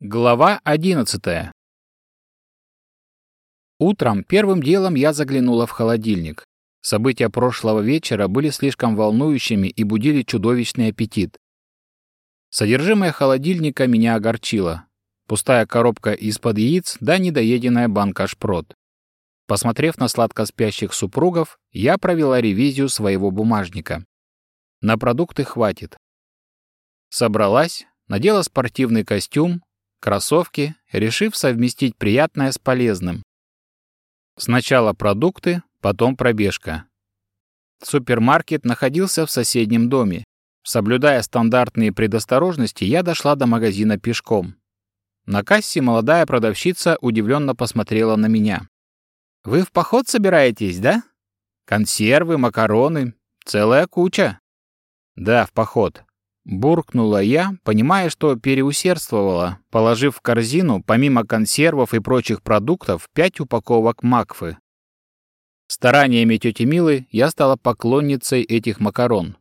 Глава 11 Утром первым делом я заглянула в холодильник. События прошлого вечера были слишком волнующими и будили чудовищный аппетит. Содержимое холодильника меня огорчило. Пустая коробка из-под яиц да недоеденная банка шпрот. Посмотрев на сладко спящих супругов, я провела ревизию своего бумажника. На продукты хватит. Собралась, надела спортивный костюм, кроссовки, решив совместить приятное с полезным. Сначала продукты, потом пробежка. Супермаркет находился в соседнем доме. Соблюдая стандартные предосторожности, я дошла до магазина пешком. На кассе молодая продавщица удивленно посмотрела на меня. «Вы в поход собираетесь, да? Консервы, макароны, целая куча». «Да, в поход. Буркнула я, понимая, что переусердствовала, положив в корзину, помимо консервов и прочих продуктов, пять упаковок макфы. Стараниями тети Милы я стала поклонницей этих макарон.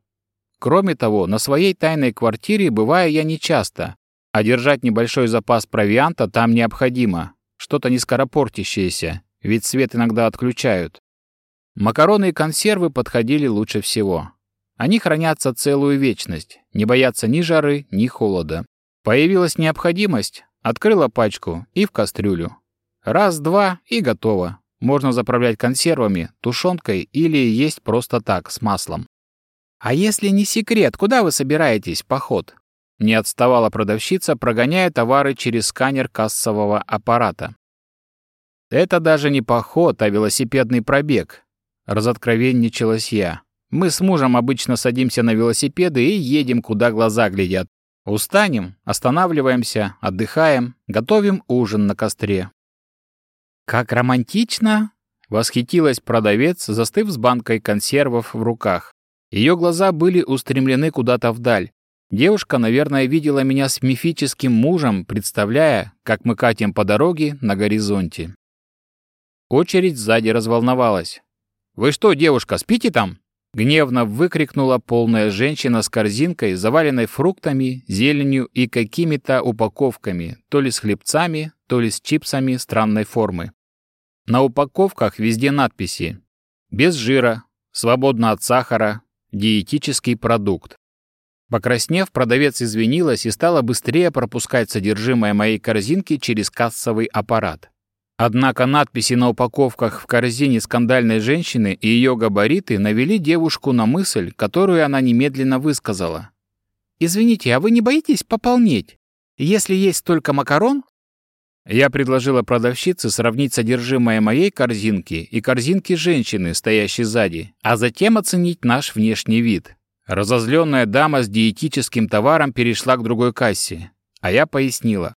Кроме того, на своей тайной квартире бываю я нечасто, а держать небольшой запас провианта там необходимо, что-то не скоропортящееся, ведь свет иногда отключают. Макароны и консервы подходили лучше всего. Они хранятся целую вечность, не боятся ни жары, ни холода. Появилась необходимость, открыла пачку и в кастрюлю. Раз-два и готово. Можно заправлять консервами, тушенкой или есть просто так, с маслом. «А если не секрет, куда вы собираетесь поход?» Не отставала продавщица, прогоняя товары через сканер кассового аппарата. «Это даже не поход, а велосипедный пробег», — разоткровенничалась я. Мы с мужем обычно садимся на велосипеды и едем, куда глаза глядят. Устанем, останавливаемся, отдыхаем, готовим ужин на костре. «Как романтично!» — восхитилась продавец, застыв с банкой консервов в руках. Ее глаза были устремлены куда-то вдаль. Девушка, наверное, видела меня с мифическим мужем, представляя, как мы катим по дороге на горизонте. Очередь сзади разволновалась. «Вы что, девушка, спите там?» Гневно выкрикнула полная женщина с корзинкой, заваленной фруктами, зеленью и какими-то упаковками, то ли с хлебцами, то ли с чипсами странной формы. На упаковках везде надписи «Без жира», «Свободно от сахара», «Диетический продукт». Покраснев, продавец извинилась и стала быстрее пропускать содержимое моей корзинки через кассовый аппарат. Однако надписи на упаковках в корзине скандальной женщины и ее габариты навели девушку на мысль, которую она немедленно высказала. «Извините, а вы не боитесь пополнеть? Если есть только макарон?» Я предложила продавщице сравнить содержимое моей корзинки и корзинки женщины, стоящей сзади, а затем оценить наш внешний вид. Разозленная дама с диетическим товаром перешла к другой кассе, а я пояснила.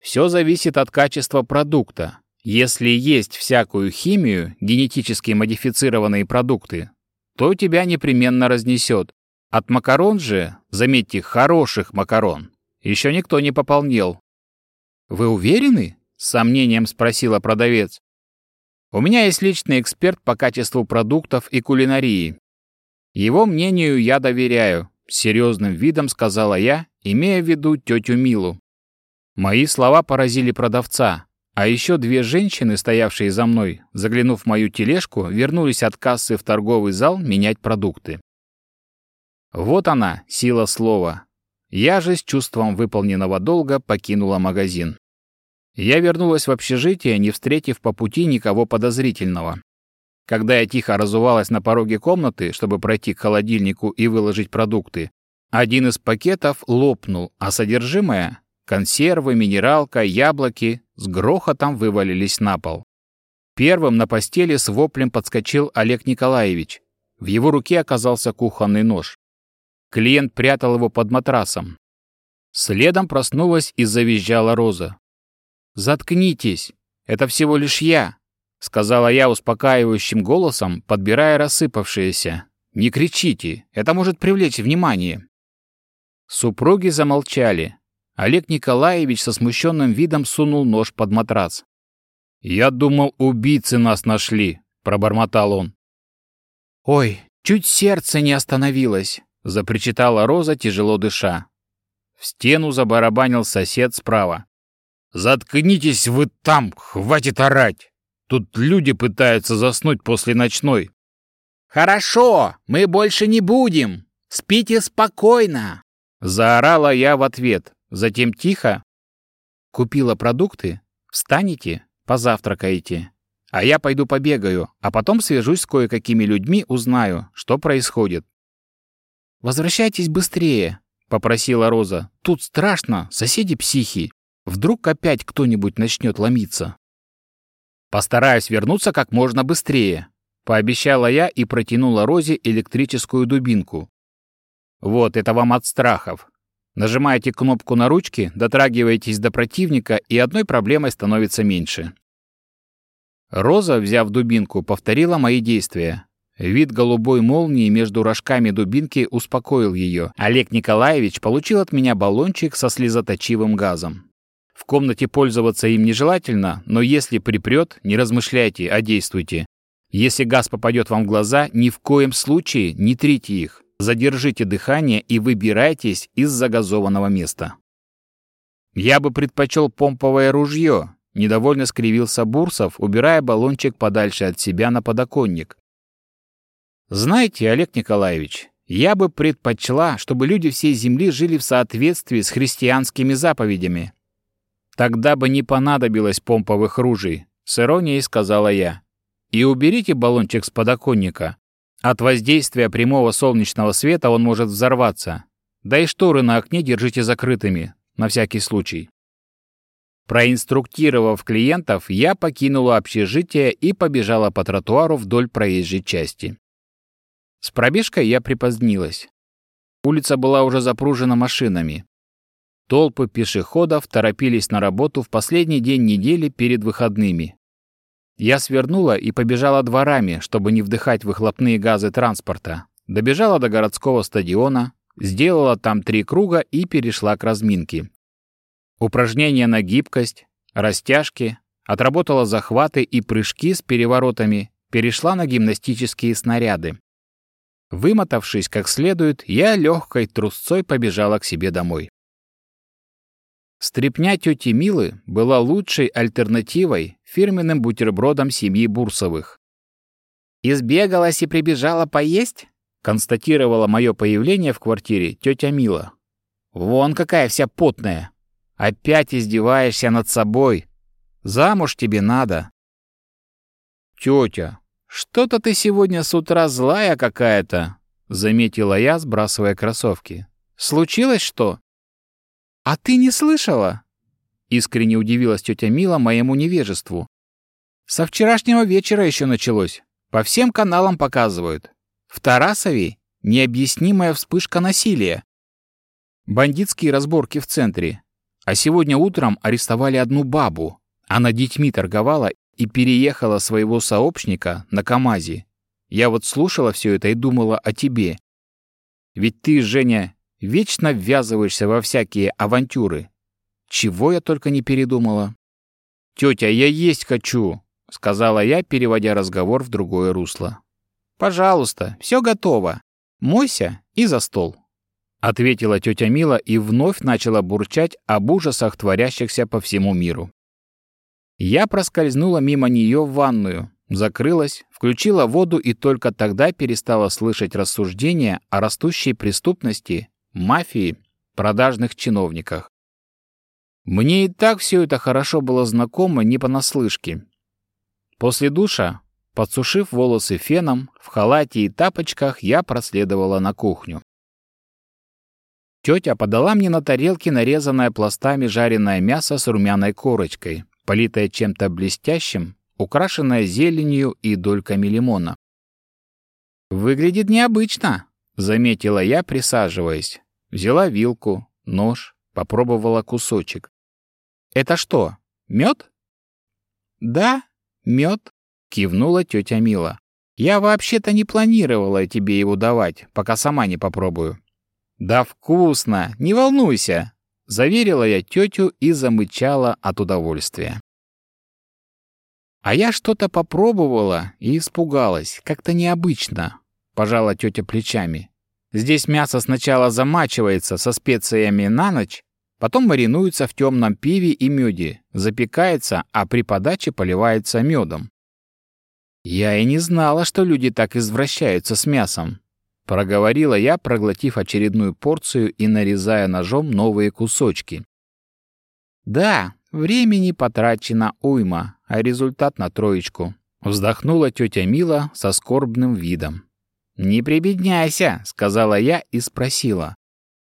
Все зависит от качества продукта. Если есть всякую химию, генетически модифицированные продукты, то тебя непременно разнесет. От макарон же, заметьте, хороших макарон, еще никто не пополнел. «Вы уверены?» — с сомнением спросила продавец. «У меня есть личный эксперт по качеству продуктов и кулинарии. Его мнению я доверяю», — серьезным видом сказала я, имея в виду тетю Милу. Мои слова поразили продавца, а еще две женщины, стоявшие за мной, заглянув в мою тележку, вернулись от кассы в торговый зал менять продукты. Вот она, сила слова. Я же с чувством выполненного долга покинула магазин. Я вернулась в общежитие, не встретив по пути никого подозрительного. Когда я тихо разувалась на пороге комнаты, чтобы пройти к холодильнику и выложить продукты, один из пакетов лопнул, а содержимое Консервы, минералка, яблоки с грохотом вывалились на пол. Первым на постели с воплем подскочил Олег Николаевич. В его руке оказался кухонный нож. Клиент прятал его под матрасом. Следом проснулась и завизжала Роза. «Заткнитесь! Это всего лишь я!» — сказала я успокаивающим голосом, подбирая рассыпавшиеся. «Не кричите, это может привлечь внимание». Супруги замолчали, Олег Николаевич со смущенным видом сунул нож под матрас. «Я думал, убийцы нас нашли», — пробормотал он. «Ой, чуть сердце не остановилось», — запричитала Роза, тяжело дыша. В стену забарабанил сосед справа. «Заткнитесь вы там, хватит орать! Тут люди пытаются заснуть после ночной». «Хорошо, мы больше не будем! Спите спокойно!» Заорала я в ответ, затем тихо. «Купила продукты? Встанете, позавтракаете. А я пойду побегаю, а потом свяжусь с кое-какими людьми, узнаю, что происходит». «Возвращайтесь быстрее», — попросила Роза. «Тут страшно, соседи психи. Вдруг опять кто-нибудь начнет ломиться?» «Постараюсь вернуться как можно быстрее», — пообещала я и протянула Розе электрическую дубинку. «Вот, это вам от страхов. Нажимаете кнопку на ручке, дотрагиваетесь до противника, и одной проблемой становится меньше». Роза, взяв дубинку, повторила мои действия. Вид голубой молнии между рожками дубинки успокоил ее. Олег Николаевич получил от меня баллончик со слезоточивым газом. В комнате пользоваться им нежелательно, но если припрет, не размышляйте, а действуйте. Если газ попадет вам в глаза, ни в коем случае не трите их. Задержите дыхание и выбирайтесь из загазованного места. Я бы предпочел помповое ружье, недовольно скривился Бурсов, убирая баллончик подальше от себя на подоконник. Знаете, Олег Николаевич, я бы предпочла, чтобы люди всей Земли жили в соответствии с христианскими заповедями. Тогда бы не понадобилось помповых ружей, с иронией сказала я. И уберите баллончик с подоконника. От воздействия прямого солнечного света он может взорваться. Да и шторы на окне держите закрытыми, на всякий случай. Проинструктировав клиентов, я покинула общежитие и побежала по тротуару вдоль проезжей части. С пробежкой я припозднилась. Улица была уже запружена машинами. Толпы пешеходов торопились на работу в последний день недели перед выходными. Я свернула и побежала дворами, чтобы не вдыхать выхлопные газы транспорта. Добежала до городского стадиона, сделала там три круга и перешла к разминке. Упражнения на гибкость, растяжки, отработала захваты и прыжки с переворотами, перешла на гимнастические снаряды. Вымотавшись как следует, я легкой трусцой побежала к себе домой. Стрепня тети Милы была лучшей альтернативой фирменным бутербродам семьи Бурсовых. «Избегалась и прибежала поесть?» констатировала мое появление в квартире тетя Мила. «Вон какая вся потная! Опять издеваешься над собой! Замуж тебе надо!» «Тетя, «Что-то ты сегодня с утра злая какая-то», — заметила я, сбрасывая кроссовки. «Случилось что?» «А ты не слышала?» Искренне удивилась тетя Мила моему невежеству. «Со вчерашнего вечера еще началось. По всем каналам показывают. В Тарасове необъяснимая вспышка насилия. Бандитские разборки в центре. А сегодня утром арестовали одну бабу. Она детьми торговала и переехала своего сообщника на КамАЗе. Я вот слушала все это и думала о тебе. Ведь ты, Женя, вечно ввязываешься во всякие авантюры. Чего я только не передумала. «Тетя, я есть хочу», — сказала я, переводя разговор в другое русло. «Пожалуйста, все готово. Мойся и за стол», — ответила тетя Мила и вновь начала бурчать об ужасах, творящихся по всему миру. Я проскользнула мимо нее в ванную, закрылась, включила воду и только тогда перестала слышать рассуждения о растущей преступности, мафии, продажных чиновниках. Мне и так все это хорошо было знакомо не понаслышке. После душа, подсушив волосы феном, в халате и тапочках, я проследовала на кухню. Тетя подала мне на тарелке нарезанное пластами жареное мясо с румяной корочкой, политая чем-то блестящим, украшенная зеленью и дольками лимона. «Выглядит необычно», — заметила я, присаживаясь. Взяла вилку, нож, попробовала кусочек. «Это что, мед?» «Да, мед», — кивнула тетя Мила. «Я вообще-то не планировала тебе его давать, пока сама не попробую». «Да вкусно, не волнуйся», Заверила я тетю и замычала от удовольствия. А я что-то попробовала и испугалась, как-то необычно, пожала тетя плечами. Здесь мясо сначала замачивается со специями на ночь, потом маринуется в темном пиве и меде, запекается, а при подаче поливается медом. «Я и не знала, что люди так извращаются с мясом», — проговорила я, проглотив очередную порцию и нарезая ножом новые кусочки. «Да, времени потрачено уйма, а результат на троечку», — вздохнула тетя Мила со скорбным видом. «Не прибедняйся», — сказала я и спросила,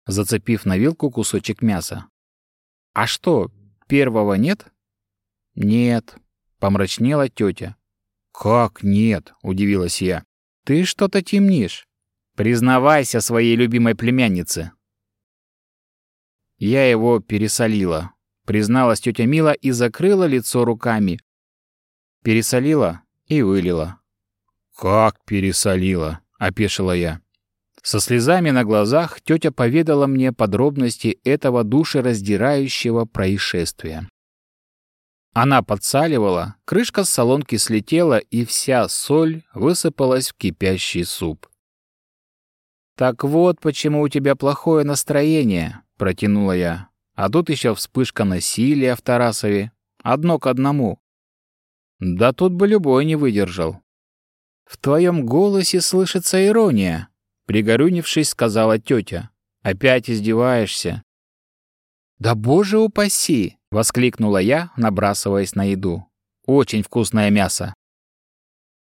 зацепив на вилку кусочек мяса. «А что, первого нет?» «Нет», — помрачнела тетя. «Как нет?» — удивилась я. «Ты что-то темнишь. Признавайся своей любимой племяннице». Я его пересолила, призналась тетя Мила и закрыла лицо руками. Пересолила и вылила. «Как пересолила?» — опешила я. Со слезами на глазах тетя поведала мне подробности этого душераздирающего происшествия. Она подсаливала, крышка с солонки слетела, и вся соль высыпалась в кипящий суп. «Так вот, почему у тебя плохое настроение», — протянула я. «А тут еще вспышка насилия в Тарасове. Одно к одному». «Да тут бы любой не выдержал». «В твоем голосе слышится ирония», — пригорюнившись, сказала тетя. «Опять издеваешься». «Да боже упаси!» — воскликнула я, набрасываясь на еду. «Очень вкусное мясо!»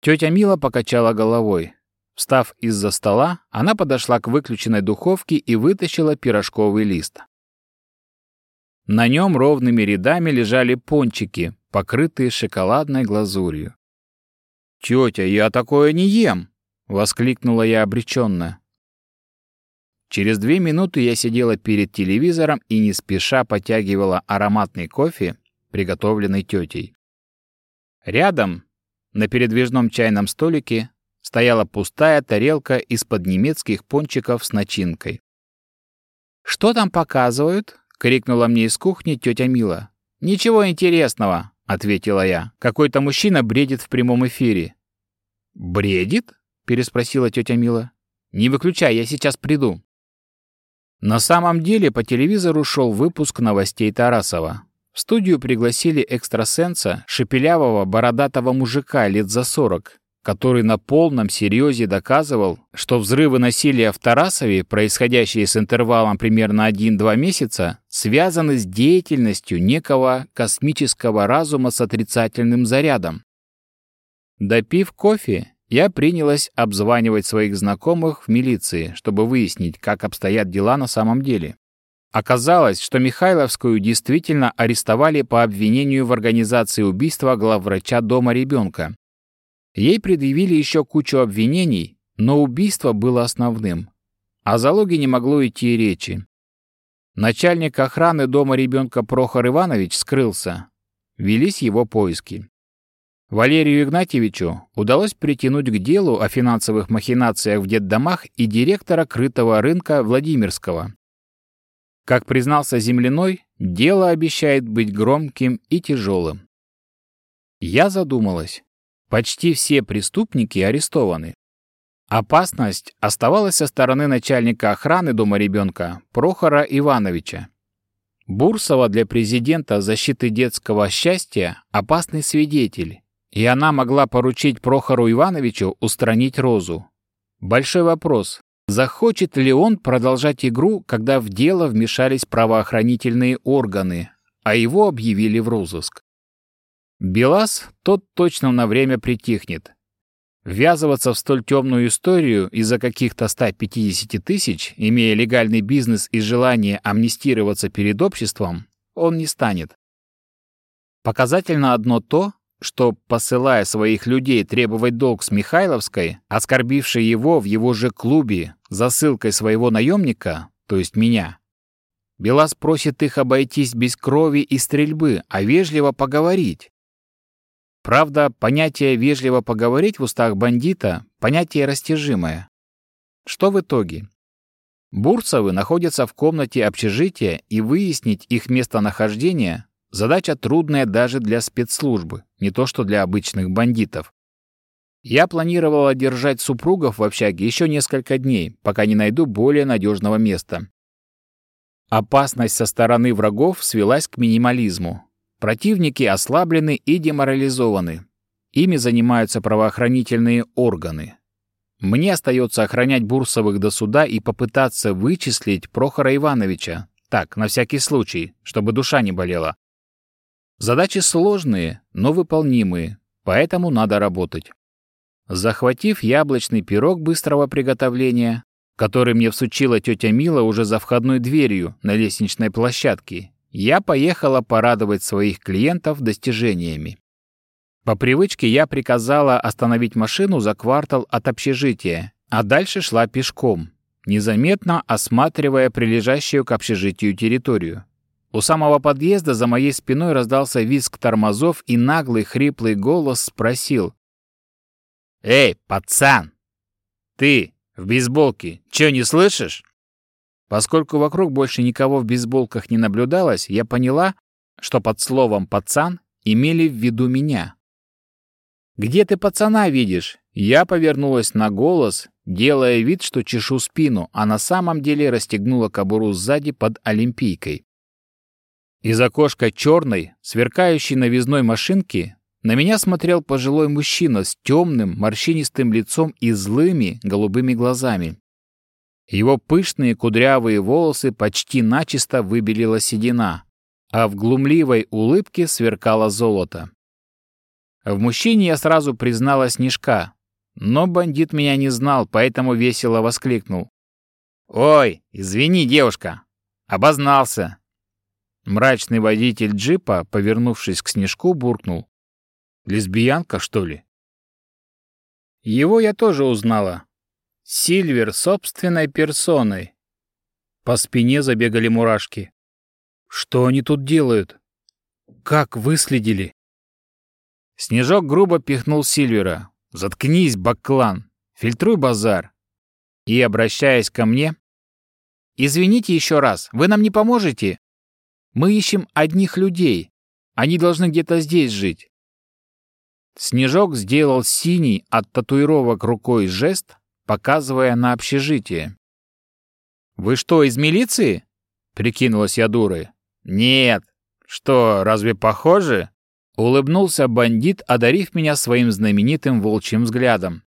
Тетя Мила покачала головой. Встав из-за стола, она подошла к выключенной духовке и вытащила пирожковый лист. На нем ровными рядами лежали пончики, покрытые шоколадной глазурью. «Тетя, я такое не ем!» — воскликнула я обреченно. Через две минуты я сидела перед телевизором и не спеша потягивала ароматный кофе, приготовленный тетей. Рядом, на передвижном чайном столике, стояла пустая тарелка из-под немецких пончиков с начинкой. «Что там показывают?» — крикнула мне из кухни тетя Мила. «Ничего интересного», — ответила я. «Какой-то мужчина бредит в прямом эфире». «Бредит?» — переспросила тетя Мила. «Не выключай, я сейчас приду». На самом деле по телевизору шел выпуск новостей Тарасова. В студию пригласили экстрасенса, шепелявого бородатого мужика лет за сорок, который на полном серьезе доказывал, что взрывы насилия в Тарасове, происходящие с интервалом примерно 1-2 месяца, связаны с деятельностью некого космического разума с отрицательным зарядом. Допив кофе, я принялась обзванивать своих знакомых в милиции, чтобы выяснить, как обстоят дела на самом деле. Оказалось, что Михайловскую действительно арестовали по обвинению в организации убийства главврача дома ребенка. Ей предъявили еще кучу обвинений, но убийство было основным. О залоге не могло идти речи. Начальник охраны дома ребенка Прохор Иванович скрылся. Велись его поиски. Валерию Игнатьевичу удалось притянуть к делу о финансовых махинациях в детдомах и директора крытого рынка Владимирского. Как признался Земляной, дело обещает быть громким и тяжелым. Я задумалась. Почти все преступники арестованы. Опасность оставалась со стороны начальника охраны дома ребенка Прохора Ивановича. Бурсова для президента защиты детского счастья – опасный свидетель, и она могла поручить Прохору Ивановичу устранить Розу. Большой вопрос, захочет ли он продолжать игру, когда в дело вмешались правоохранительные органы, а его объявили в розыск. Белас тот точно на время притихнет. Ввязываться в столь темную историю из-за каких-то 150 тысяч, имея легальный бизнес и желание амнистироваться перед обществом, он не станет. Показательно одно то, что, посылая своих людей требовать долг с Михайловской, оскорбившей его в его же клубе за ссылкой своего наемника, то есть меня, Белас просит их обойтись без крови и стрельбы, а вежливо поговорить. Правда, понятие «вежливо поговорить» в устах бандита — понятие растяжимое. Что в итоге? Бурцевы находятся в комнате общежития, и выяснить их местонахождение Задача трудная даже для спецслужбы, не то что для обычных бандитов. Я планировала держать супругов в общаге еще несколько дней, пока не найду более надежного места. Опасность со стороны врагов свелась к минимализму. Противники ослаблены и деморализованы. Ими занимаются правоохранительные органы. Мне остается охранять Бурсовых до суда и попытаться вычислить Прохора Ивановича. Так, на всякий случай, чтобы душа не болела. Задачи сложные, но выполнимые, поэтому надо работать. Захватив яблочный пирог быстрого приготовления, который мне всучила тетя Мила уже за входной дверью на лестничной площадке, я поехала порадовать своих клиентов достижениями. По привычке я приказала остановить машину за квартал от общежития, а дальше шла пешком, незаметно осматривая прилежащую к общежитию территорию. У самого подъезда за моей спиной раздался визг тормозов, и наглый хриплый голос спросил. «Эй, пацан! Ты в бейсболке, чё не слышишь?» Поскольку вокруг больше никого в бейсболках не наблюдалось, я поняла, что под словом «пацан» имели в виду меня. «Где ты пацана видишь?» Я повернулась на голос, делая вид, что чешу спину, а на самом деле расстегнула кобуру сзади под олимпийкой. Из окошка черной, сверкающей новизной машинки, на меня смотрел пожилой мужчина с темным, морщинистым лицом и злыми голубыми глазами. Его пышные кудрявые волосы почти начисто выбелила седина, а в глумливой улыбке сверкало золото. В мужчине я сразу признала Снежка, но бандит меня не знал, поэтому весело воскликнул. «Ой, извини, девушка, обознался!» Мрачный водитель джипа, повернувшись к Снежку, буркнул. «Лесбиянка, что ли?» Его я тоже узнала. Сильвер собственной персоной. По спине забегали мурашки. Что они тут делают? Как выследили? Снежок грубо пихнул Сильвера. «Заткнись, баклан! Фильтруй базар!» И, обращаясь ко мне, «Извините еще раз, вы нам не поможете? Мы ищем одних людей. Они должны где-то здесь жить». Снежок сделал синий от татуировок рукой жест, показывая на общежитие. «Вы что, из милиции?» — прикинулась я дурой. «Нет. Что, разве похоже?» — улыбнулся бандит, одарив меня своим знаменитым волчьим взглядом.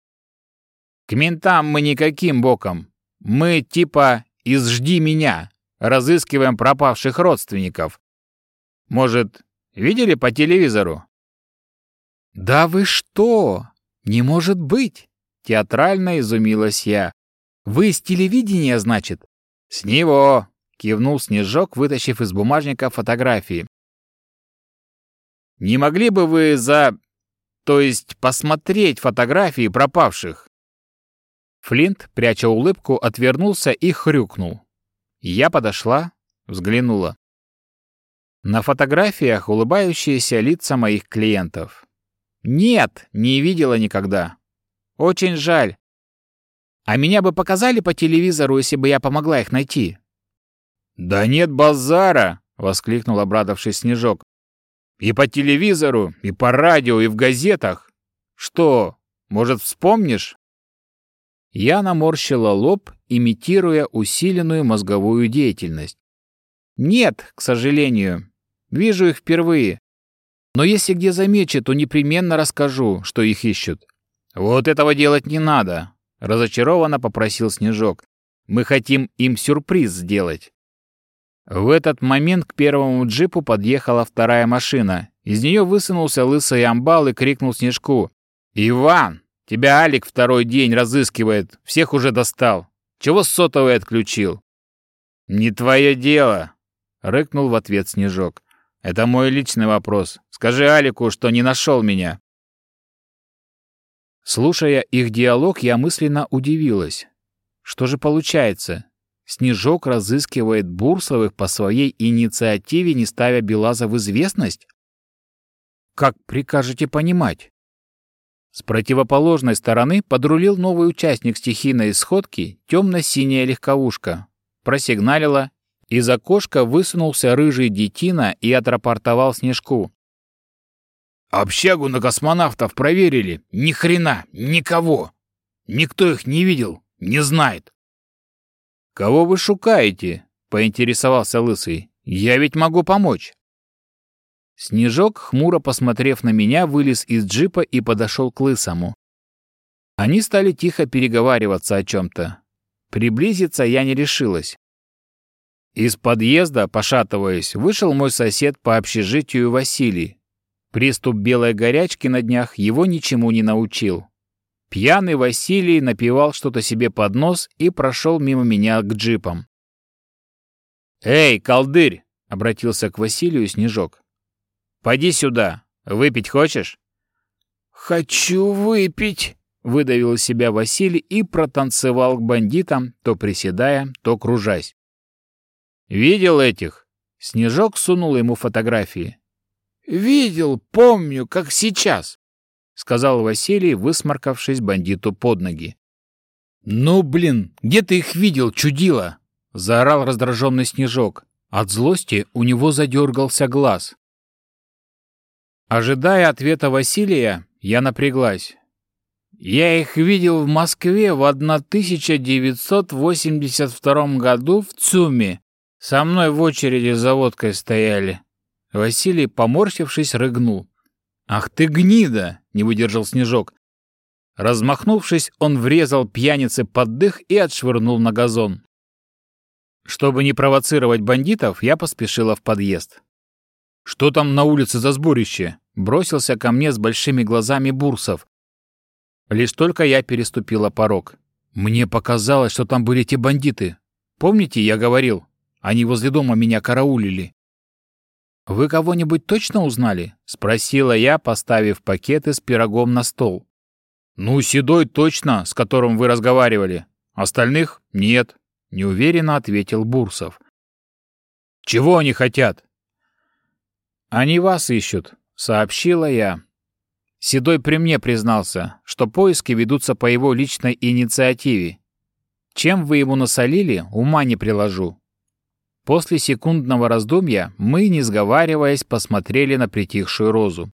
«К ментам мы никаким боком. Мы типа из «Жди меня», разыскиваем пропавших родственников. Может, видели по телевизору?» «Да вы что? Не может быть!» Театрально изумилась я. «Вы с телевидения, значит?» «С него!» — кивнул Снежок, вытащив из бумажника фотографии. «Не могли бы вы за... то есть посмотреть фотографии пропавших?» Флинт, пряча улыбку, отвернулся и хрюкнул. Я подошла, взглянула. На фотографиях улыбающиеся лица моих клиентов. Нет, не видела никогда. Очень жаль. А меня бы показали по телевизору, если бы я помогла их найти. Да нет базара, воскликнул обрадовавшись Снежок. И по телевизору, и по радио, и в газетах. Что, может, вспомнишь? Я наморщила лоб, имитируя усиленную мозговую деятельность. Нет, к сожалению. Вижу их впервые. Но если где замечу, то непременно расскажу, что их ищут. «Вот этого делать не надо», — разочарованно попросил Снежок. «Мы хотим им сюрприз сделать». В этот момент к первому джипу подъехала вторая машина. Из нее высунулся лысый амбал и крикнул Снежку. «Иван, тебя Алик второй день разыскивает, всех уже достал. Чего сотовый отключил?» «Не твое дело», — рыкнул в ответ Снежок. «Это мой личный вопрос. Скажи Алику, что не нашел меня». Слушая их диалог, я мысленно удивилась. Что же получается? Снежок разыскивает Бурсовых по своей инициативе, не ставя Белаза в известность? Как прикажете понимать? С противоположной стороны подрулил новый участник стихийной сходки, темно-синяя легковушка. Просигналила, из окошка высунулся рыжий детина и отрапортовал Снежку. Общагу на космонавтов проверили. Ни хрена, никого. Никто их не видел, не знает. Кого вы шукаете? поинтересовался Лысый. «Я ведь могу помочь». Снежок, хмуро посмотрев на меня, вылез из джипа и подошел к Лысому. Они стали тихо переговариваться о чем-то. Приблизиться я не решилась. Из подъезда, пошатываясь, вышел мой сосед по общежитию Василий. Приступ белой горячки на днях его ничему не научил. Пьяный Василий напевал что-то себе под нос и прошел мимо меня к джипам. «Эй, колдырь!» — обратился к Василию Снежок. «Поди сюда. Выпить хочешь?» «Хочу выпить!» — выдавил из себя Василий и протанцевал к бандитам, то приседая, то кружась. «Видел этих?» Снежок сунул ему фотографии. «Видел, помню, как сейчас», — сказал Василий, высморкавшись бандиту под ноги. «Ну, блин, где ты их видел, чудило?» — заорал раздраженный Снежок. От злости у него задергался глаз. Ожидая ответа Василия, я напряглась. Я их видел в Москве в 1982 году в ЦУМе. Со мной в очереди за водкой стояли. Василий, поморщившись, рыгнул. «Ах ты гнида!» — не выдержал Снежок. Размахнувшись, он врезал пьянице под дых и отшвырнул на газон. Чтобы не провоцировать бандитов, я поспешила в подъезд. «Что там на улице за сборище?» — бросился ко мне с большими глазами Бурсов. Лишь только я переступила порог. Мне показалось, что там были те бандиты. Помните, я говорил? Они возле дома меня караулили. «Вы кого-нибудь точно узнали?» — спросила я, поставив пакеты с пирогом на стол. «Ну, Седой точно, с которым вы разговаривали. Остальных — нет», — неуверенно ответил Бурсов. «Чего они хотят?» «Они вас ищут», — сообщила я. Седой при мне признался, что поиски ведутся по его личной инициативе. Чем вы ему насолили, ума не приложу. После секундного раздумья мы, не сговариваясь, посмотрели на притихшую Розу.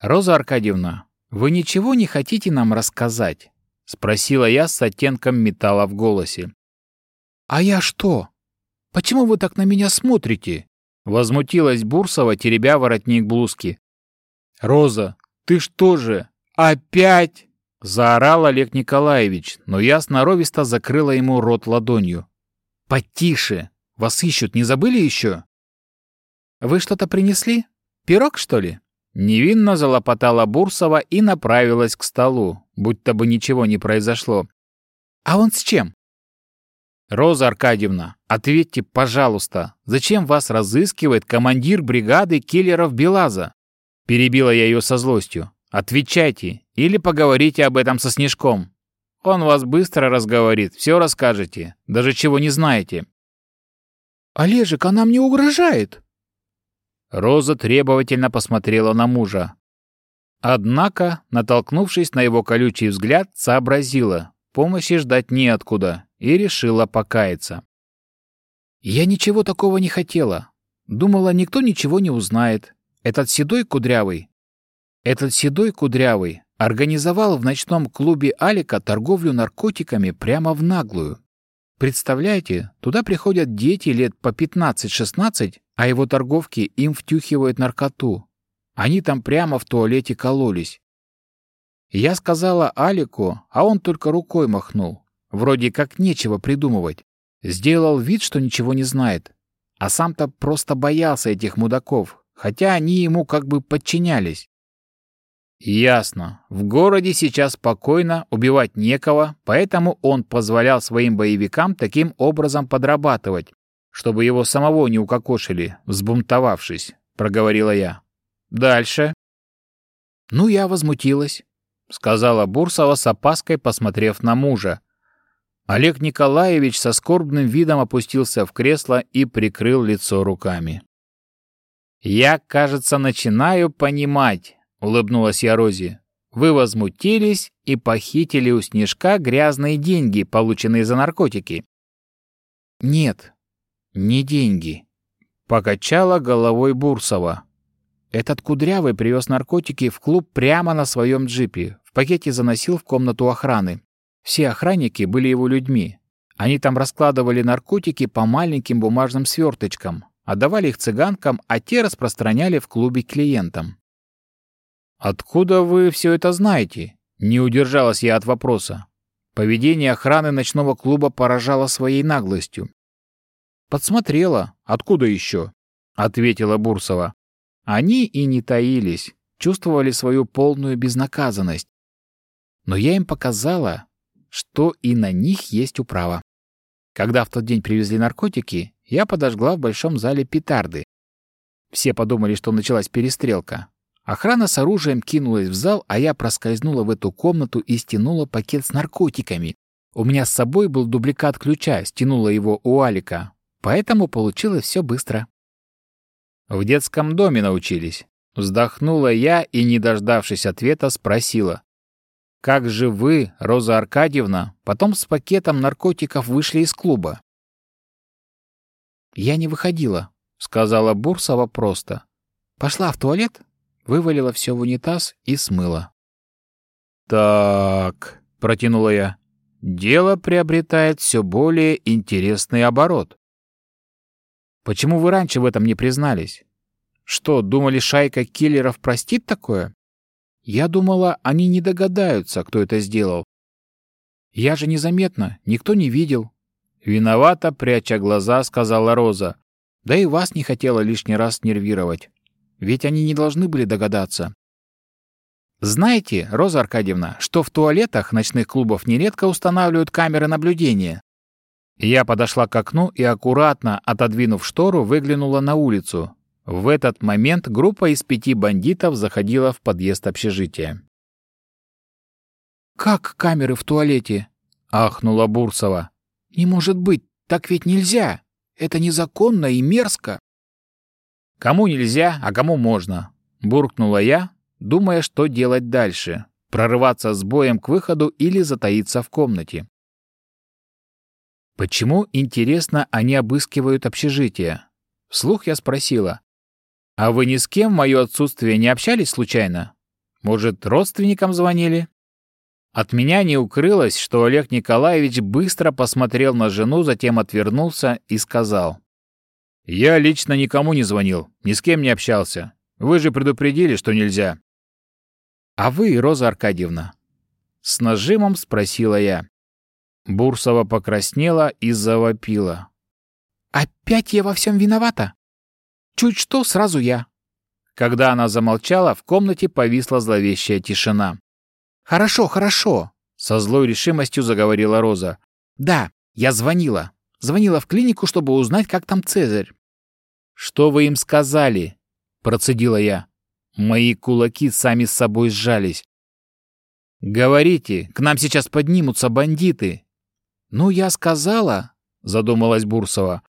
«Роза Аркадьевна, вы ничего не хотите нам рассказать?» — спросила я с оттенком металла в голосе. «А я что? Почему вы так на меня смотрите?» — возмутилась Бурсова, теребя воротник блузки. «Роза, ты что же, опять?» — заорал Олег Николаевич, но я сноровисто закрыла ему рот ладонью. «Потише!» Вас ищут, не забыли еще?» «Вы что-то принесли? Пирог, что ли?» Невинно залопотала Бурсова и направилась к столу, будто бы ничего не произошло. «А он с чем?» «Роза Аркадьевна, ответьте, пожалуйста, зачем вас разыскивает командир бригады киллеров Белаза?» Перебила я ее со злостью. «Отвечайте, или поговорите об этом со Снежком. Он вас быстро разговорит, все расскажете, даже чего не знаете. «Олежек, она мне угрожает!» Роза требовательно посмотрела на мужа. Однако, натолкнувшись на его колючий взгляд, сообразила, помощи ждать неоткуда, и решила покаяться. «Я ничего такого не хотела. Думала, никто ничего не узнает. Этот седой кудрявый... Этот седой кудрявый организовал в ночном клубе Алика торговлю наркотиками прямо в наглую. Представляете, туда приходят дети лет по 15-16, а его торговки им втюхивают наркоту. Они там прямо в туалете кололись. Я сказала Алику, а он только рукой махнул. Вроде как нечего придумывать. Сделал вид, что ничего не знает. А сам-то просто боялся этих мудаков, хотя они ему как бы подчинялись. Ясно. В городе сейчас спокойно, убивать некого, поэтому он позволял своим боевикам таким образом подрабатывать, чтобы его самого не укокошили, взбунтовавшись, проговорила я. Дальше. Ну, я возмутилась, сказала Бурсова с опаской, посмотрев на мужа. Олег Николаевич со скорбным видом опустился в кресло и прикрыл лицо руками. «Я, кажется, начинаю понимать, — улыбнулась я Розе. «Вы возмутились и похитили у Снежка грязные деньги, полученные за наркотики». «Нет, не деньги», — покачала головой Бурсова. «Этот кудрявый привез наркотики в клуб прямо на своем джипе, в пакете заносил в комнату охраны. Все охранники были его людьми. Они там раскладывали наркотики по маленьким бумажным сверточкам, отдавали их цыганкам, а те распространяли в клубе клиентам. «Откуда вы все это знаете?» Не удержалась я от вопроса. Поведение охраны ночного клуба поражало своей наглостью. «Подсмотрела. Откуда еще?» — ответила Бурсова. Они и не таились, чувствовали свою полную безнаказанность. Но я им показала, что и на них есть управа. Когда в тот день привезли наркотики, я подожгла в большом зале петарды. Все подумали, что началась перестрелка. Охрана с оружием кинулась в зал, а я проскользнула в эту комнату и стянула пакет с наркотиками. У меня с собой был дубликат ключа, стянула его у Алика. Поэтому получилось все быстро. В детском доме научились. Вздохнула я и, не дождавшись ответа, спросила. «Как же вы, Роза Аркадьевна, потом с пакетом наркотиков вышли из клуба?» «Я не выходила», — сказала Бурсова просто. «Пошла в туалет, вывалила все в унитаз и смыла». «Так», — протянула я, — «дело приобретает все более интересный оборот». «Почему вы раньше в этом не признались? Что, думали, шайка киллеров простит такое?» «Я думала, они не догадаются, кто это сделал. Я же незаметно, никто не видел». Виновата, пряча глаза, сказала Роза. Да и вас не хотела лишний раз нервировать. Ведь они не должны были догадаться. Знаете, Роза Аркадьевна, что в туалетах ночных клубов нередко устанавливают камеры наблюдения? Я подошла к окну и, аккуратно отодвинув штору, выглянула на улицу. В этот момент группа из пяти бандитов заходила в подъезд общежития. «Как камеры в туалете?» — ахнула Бурсова. «Не может быть, так ведь нельзя!» Это незаконно и мерзко. Кому нельзя, а кому можно, буркнула я, думая, что делать дальше: прорываться с боем к выходу или затаиться в комнате. Почему, интересно, они обыскивают общежитие? Вслух я спросила: "А вы ни с кем в моё отсутствие не общались случайно? Может, родственникам звонили?" От меня не укрылось, что Олег Николаевич быстро посмотрел на жену, затем отвернулся и сказал. «Я лично никому не звонил, ни с кем не общался. Вы же предупредили, что нельзя». «А вы, Роза Аркадьевна?» С нажимом спросила я. Бурсова покраснела и завопила. «Опять я во всем виновата? Чуть что, сразу я». Когда она замолчала, в комнате повисла зловещая тишина. «Хорошо, хорошо», — со злой решимостью заговорила Роза. «Да, я звонила. Звонила в клинику, чтобы узнать, как там Цезарь». «Что вы им сказали?» — процедила я. Мои кулаки сами с собой сжались. «Говорите, к нам сейчас поднимутся бандиты». «Ну, я сказала», — задумалась Бурсова.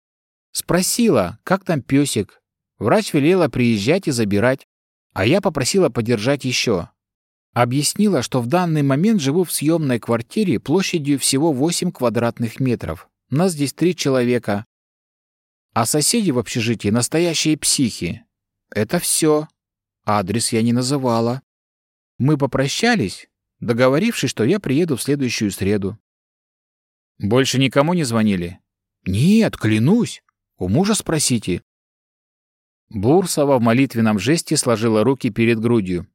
«Спросила, как там песик. Врач велела приезжать и забирать, а я попросила подержать еще. Объяснила, что в данный момент живу в съемной квартире площадью всего 8 квадратных метров. Нас здесь три человека. А соседи в общежитии настоящие психи. Это все. Адрес я не называла. Мы попрощались, договорившись, что я приеду в следующую среду. Больше никому не звонили? Нет, клянусь. У мужа спросите. Бурсова в молитвенном жесте сложила руки перед грудью.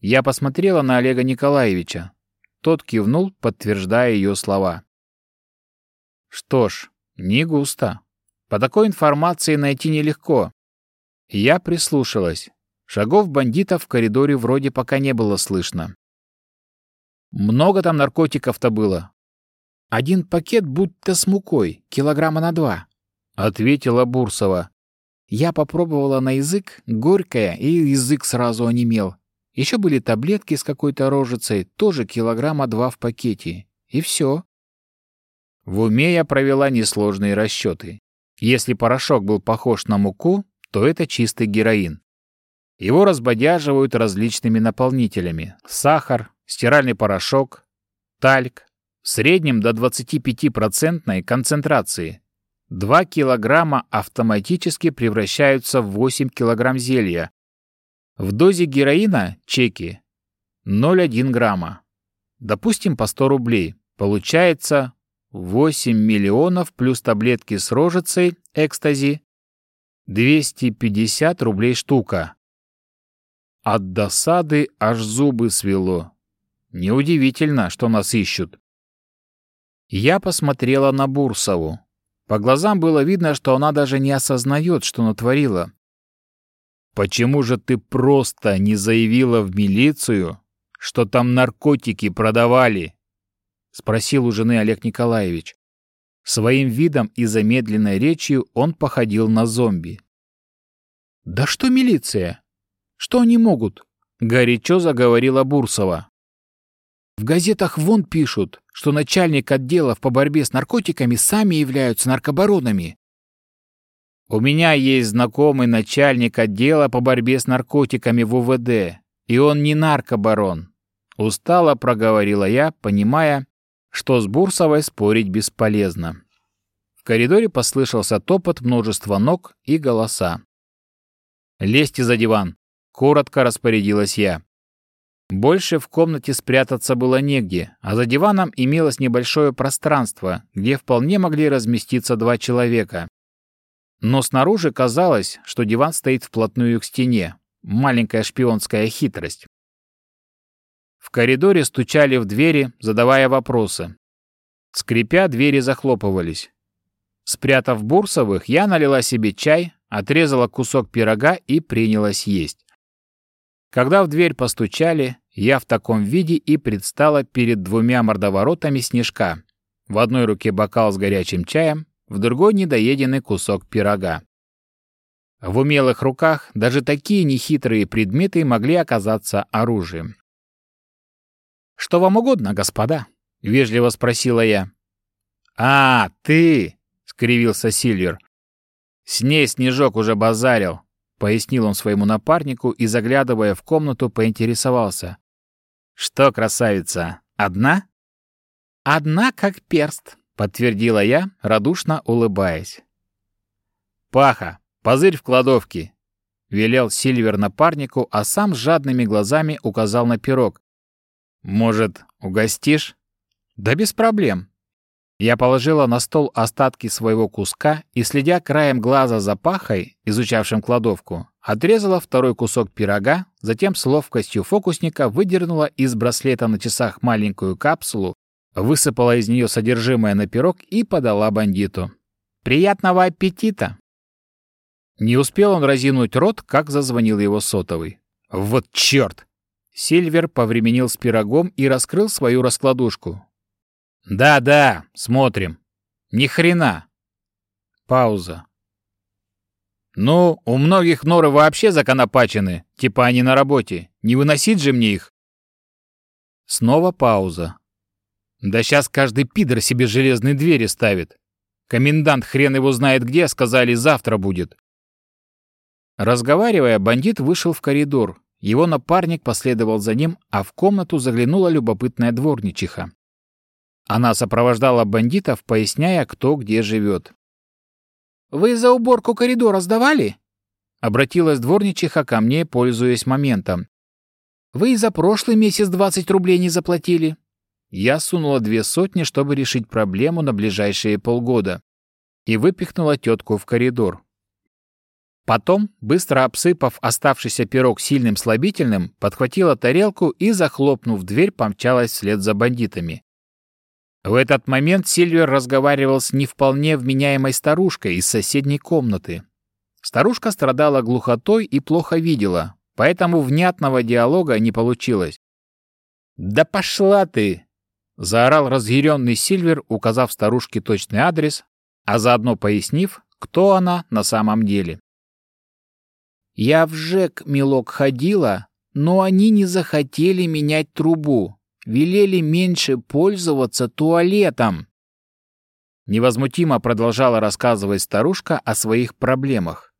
Я посмотрела на Олега Николаевича. Тот кивнул, подтверждая ее слова. Что ж, не густо. По такой информации найти нелегко. Я прислушалась. Шагов бандитов в коридоре вроде пока не было слышно. Много там наркотиков-то было. Один пакет будто с мукой, килограмма на два, — ответила Бурсова. Я попробовала на язык, горькая, и язык сразу онемел. Еще были таблетки с какой-то рожицей, тоже килограмма два в пакете. И все. В уме я провела несложные расчеты. Если порошок был похож на муку, то это чистый героин. Его разбодяживают различными наполнителями. Сахар, стиральный порошок, тальк. В среднем до 25% концентрации. 2 килограмма автоматически превращаются в 8 килограмм зелья, в дозе героина чеки 0,1 грамма. Допустим, по 100 рублей. Получается 8 миллионов плюс таблетки с рожицей, экстази, 250 рублей штука. От досады аж зубы свело. Неудивительно, что нас ищут. Я посмотрела на Бурсову. По глазам было видно, что она даже не осознает, что натворила. «Почему же ты просто не заявила в милицию, что там наркотики продавали?» — спросил у жены Олег Николаевич. Своим видом и замедленной речью он походил на зомби. «Да что милиция? Что они могут?» — горячо заговорила Бурсова. «В газетах вон пишут, что начальник отделов по борьбе с наркотиками сами являются наркобаронами. У меня есть знакомый начальник отдела по борьбе с наркотиками в УВД, и он не наркобарон. Устало проговорила я, понимая, что с Бурсовой спорить бесполезно. В коридоре послышался топот множества ног и голоса. «Лезьте за диван», — коротко распорядилась я. Больше в комнате спрятаться было негде, а за диваном имелось небольшое пространство, где вполне могли разместиться два человека. Но снаружи казалось, что диван стоит вплотную к стене. Маленькая шпионская хитрость. В коридоре стучали в двери, задавая вопросы. Скрипя, двери захлопывались. Спрятав бурсовых, я налила себе чай, отрезала кусок пирога и принялась есть. Когда в дверь постучали, я в таком виде и предстала перед двумя мордоворотами снежка. В одной руке бокал с горячим чаем, в другой недоеденный кусок пирога. В умелых руках даже такие нехитрые предметы могли оказаться оружием. «Что вам угодно, господа?» — вежливо спросила я. «А, ты!» — скривился Сильвер. «С ней Снежок уже базарил. — пояснил он своему напарнику и, заглядывая в комнату, поинтересовался. «Что, красавица, одна?» «Одна, как перст», — подтвердила я, радушно улыбаясь. «Паха, позырь в кладовке», — велел Сильвер напарнику, а сам с жадными глазами указал на пирог. «Может, угостишь?» «Да без проблем», я положила на стол остатки своего куска и, следя краем глаза за пахой, изучавшим кладовку, отрезала второй кусок пирога, затем с ловкостью фокусника выдернула из браслета на часах маленькую капсулу, высыпала из нее содержимое на пирог и подала бандиту. «Приятного аппетита!» Не успел он разинуть рот, как зазвонил его сотовый. «Вот черт!» Сильвер повременил с пирогом и раскрыл свою раскладушку. Да-да, смотрим. Ни хрена. Пауза. Ну, у многих норы вообще законопачены, типа они на работе. Не выносить же мне их. Снова пауза. Да сейчас каждый пидор себе железные двери ставит. Комендант хрен его знает где, сказали, завтра будет. Разговаривая, бандит вышел в коридор. Его напарник последовал за ним, а в комнату заглянула любопытная дворничиха. Она сопровождала бандитов, поясняя, кто где живет. «Вы за уборку коридора сдавали?» Обратилась дворничиха ко мне, пользуясь моментом. «Вы и за прошлый месяц 20 рублей не заплатили». Я сунула две сотни, чтобы решить проблему на ближайшие полгода, и выпихнула тетку в коридор. Потом, быстро обсыпав оставшийся пирог сильным слабительным, подхватила тарелку и, захлопнув дверь, помчалась вслед за бандитами. В этот момент Сильвер разговаривал с не вполне вменяемой старушкой из соседней комнаты. Старушка страдала глухотой и плохо видела, поэтому внятного диалога не получилось. «Да пошла ты!» — заорал разъяренный Сильвер, указав старушке точный адрес, а заодно пояснив, кто она на самом деле. «Я в ЖЭК, милок, ходила, но они не захотели менять трубу велели меньше пользоваться туалетом. Невозмутимо продолжала рассказывать старушка о своих проблемах.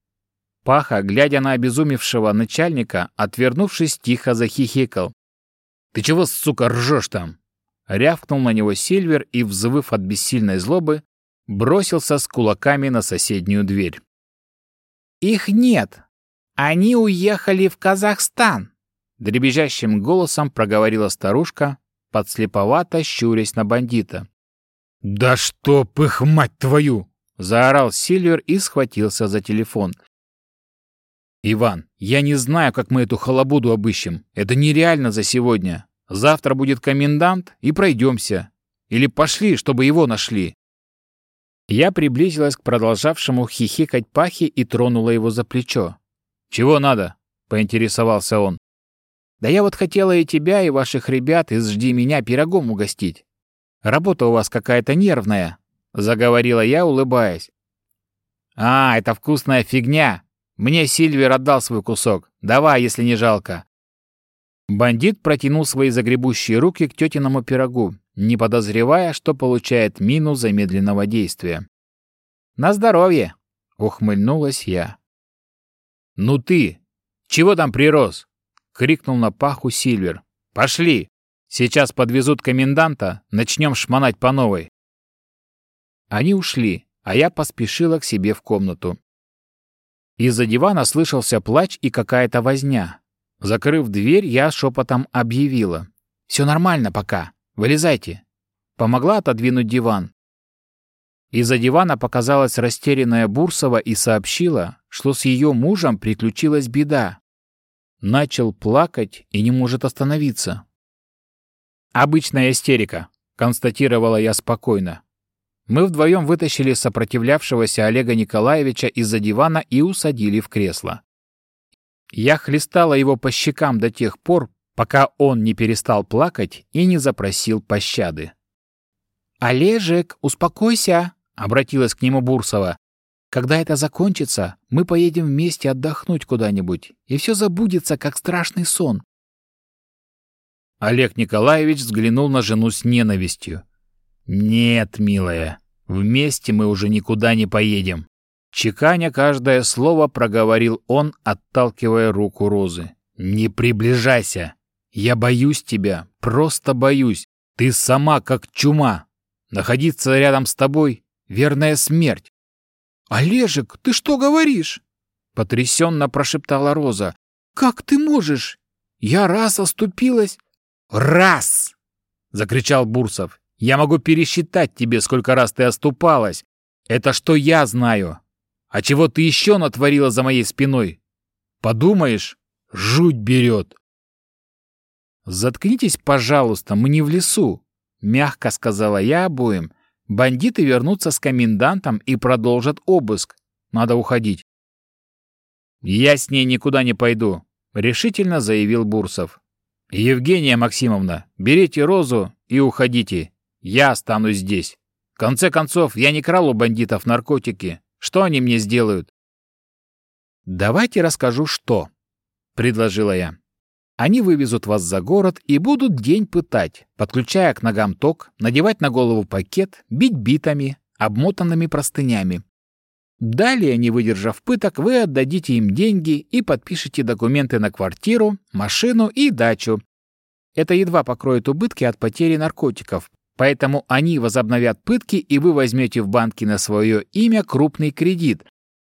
Паха, глядя на обезумевшего начальника, отвернувшись, тихо захихикал. «Ты чего, сука, ржешь там?» Рявкнул на него Сильвер и, взвыв от бессильной злобы, бросился с кулаками на соседнюю дверь. «Их нет! Они уехали в Казахстан!» Дребезжащим голосом проговорила старушка, подслеповато щурясь на бандита. «Да что, пых мать твою!» — заорал Сильвер и схватился за телефон. «Иван, я не знаю, как мы эту халабуду обыщем. Это нереально за сегодня. Завтра будет комендант, и пройдемся. Или пошли, чтобы его нашли». Я приблизилась к продолжавшему хихикать Пахе и тронула его за плечо. «Чего надо?» — поинтересовался он. «Да я вот хотела и тебя, и ваших ребят из «Жди меня» пирогом угостить. Работа у вас какая-то нервная», — заговорила я, улыбаясь. «А, это вкусная фигня. Мне Сильвер отдал свой кусок. Давай, если не жалко». Бандит протянул свои загребущие руки к тетиному пирогу, не подозревая, что получает мину замедленного действия. «На здоровье!» — ухмыльнулась я. «Ну ты! Чего там прирос?» — крикнул на паху Сильвер. «Пошли! Сейчас подвезут коменданта, начнем шмонать по новой». Они ушли, а я поспешила к себе в комнату. Из-за дивана слышался плач и какая-то возня. Закрыв дверь, я шепотом объявила. «Все нормально пока. Вылезайте». Помогла отодвинуть диван. Из-за дивана показалась растерянная Бурсова и сообщила, что с ее мужем приключилась беда. Начал плакать и не может остановиться. «Обычная истерика», — констатировала я спокойно. Мы вдвоем вытащили сопротивлявшегося Олега Николаевича из-за дивана и усадили в кресло. Я хлестала его по щекам до тех пор, пока он не перестал плакать и не запросил пощады. «Олежек, успокойся!» — обратилась к нему Бурсова. Когда это закончится, мы поедем вместе отдохнуть куда-нибудь, и все забудется, как страшный сон. Олег Николаевич взглянул на жену с ненавистью. «Нет, милая, вместе мы уже никуда не поедем». Чеканя каждое слово проговорил он, отталкивая руку Розы. «Не приближайся! Я боюсь тебя, просто боюсь. Ты сама как чума. Находиться рядом с тобой — верная смерть. «Олежек, ты что говоришь?» — потрясенно прошептала Роза. «Как ты можешь? Я раз оступилась...» «Раз!» — закричал Бурсов. «Я могу пересчитать тебе, сколько раз ты оступалась. Это что я знаю. А чего ты еще натворила за моей спиной? Подумаешь, жуть берет!» «Заткнитесь, пожалуйста, мы не в лесу», — мягко сказала я обоим, Бандиты вернутся с комендантом и продолжат обыск. Надо уходить. «Я с ней никуда не пойду», — решительно заявил Бурсов. «Евгения Максимовна, берите Розу и уходите. Я останусь здесь. В конце концов, я не крал у бандитов наркотики. Что они мне сделают?» «Давайте расскажу, что», — предложила я. Они вывезут вас за город и будут день пытать, подключая к ногам ток, надевать на голову пакет, бить битами, обмотанными простынями. Далее, не выдержав пыток, вы отдадите им деньги и подпишете документы на квартиру, машину и дачу. Это едва покроет убытки от потери наркотиков, поэтому они возобновят пытки, и вы возьмете в банке на свое имя крупный кредит.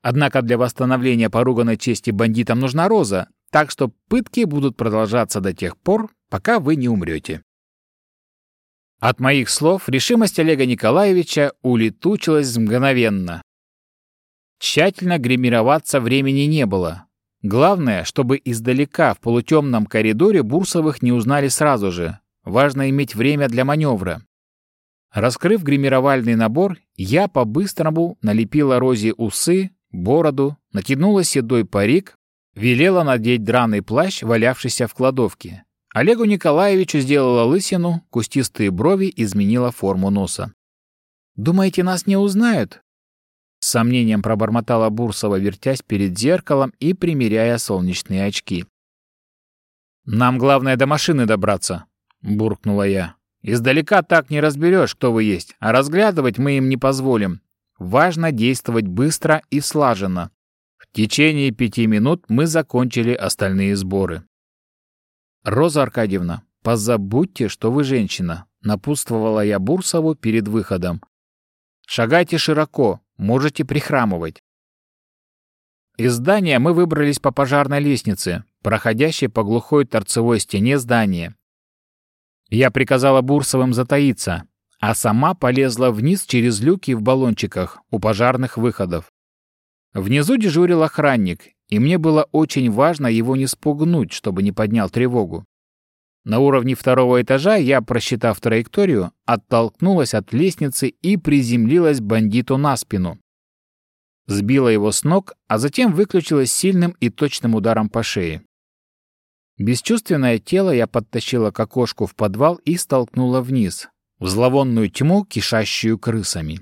Однако для восстановления поруганной чести бандитам нужна роза, так что пытки будут продолжаться до тех пор, пока вы не умрете. От моих слов решимость Олега Николаевича улетучилась мгновенно. Тщательно гримироваться времени не было. Главное, чтобы издалека в полутемном коридоре Бурсовых не узнали сразу же. Важно иметь время для маневра. Раскрыв гримировальный набор, я по-быстрому налепила Розе усы, бороду, натянула седой парик, Велела надеть драный плащ, валявшийся в кладовке. Олегу Николаевичу сделала лысину, кустистые брови, изменила форму носа. «Думаете, нас не узнают?» С сомнением пробормотала Бурсова, вертясь перед зеркалом и примеряя солнечные очки. «Нам главное до машины добраться», — буркнула я. «Издалека так не разберешь, кто вы есть, а разглядывать мы им не позволим. Важно действовать быстро и слаженно. В течение пяти минут мы закончили остальные сборы. «Роза Аркадьевна, позабудьте, что вы женщина», — напутствовала я Бурсову перед выходом. «Шагайте широко, можете прихрамывать». Из здания мы выбрались по пожарной лестнице, проходящей по глухой торцевой стене здания. Я приказала Бурсовым затаиться. а сама полезла вниз через люки в баллончиках у пожарных выходов. Внизу дежурил охранник, и мне было очень важно его не спугнуть, чтобы не поднял тревогу. На уровне второго этажа я, просчитав траекторию, оттолкнулась от лестницы и приземлилась бандиту на спину. Сбила его с ног, а затем выключилась сильным и точным ударом по шее. Бесчувственное тело я подтащила к окошку в подвал и столкнула вниз, в зловонную тьму, кишащую крысами.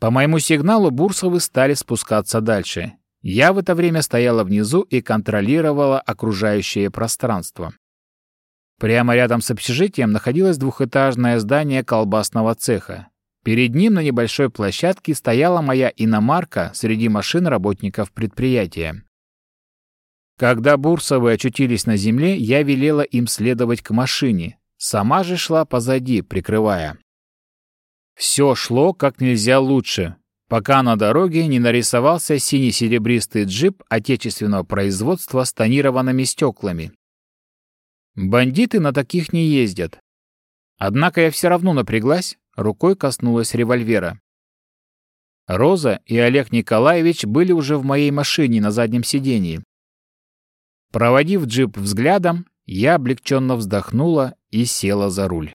По моему сигналу Бурсовы стали спускаться дальше. Я в это время стояла внизу и контролировала окружающее пространство. Прямо рядом с общежитием находилось двухэтажное здание колбасного цеха. Перед ним на небольшой площадке стояла моя иномарка среди машин работников предприятия. Когда Бурсовы очутились на земле, я велела им следовать к машине. Сама же шла позади, прикрывая. Все шло как нельзя лучше, пока на дороге не нарисовался синий-серебристый джип отечественного производства с тонированными стеклами. Бандиты на таких не ездят. Однако я все равно напряглась, рукой коснулась револьвера. Роза и Олег Николаевич были уже в моей машине на заднем сидении. Проводив джип взглядом, я облегченно вздохнула и села за руль.